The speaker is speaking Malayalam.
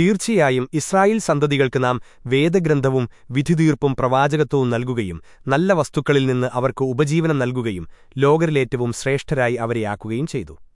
തീർച്ചയായും ഇസ്രായേൽ സന്തതികൾക്ക് നാം വേദഗ്രന്ഥവും വിധിതീർപ്പും പ്രവാചകത്വവും നൽകുകയും നല്ല വസ്തുക്കളിൽ നിന്ന് അവർക്ക് ഉപജീവനം നൽകുകയും ലോകരിലേറ്റവും ശ്രേഷ്ഠരായി അവരെയാക്കുകയും ചെയ്തു.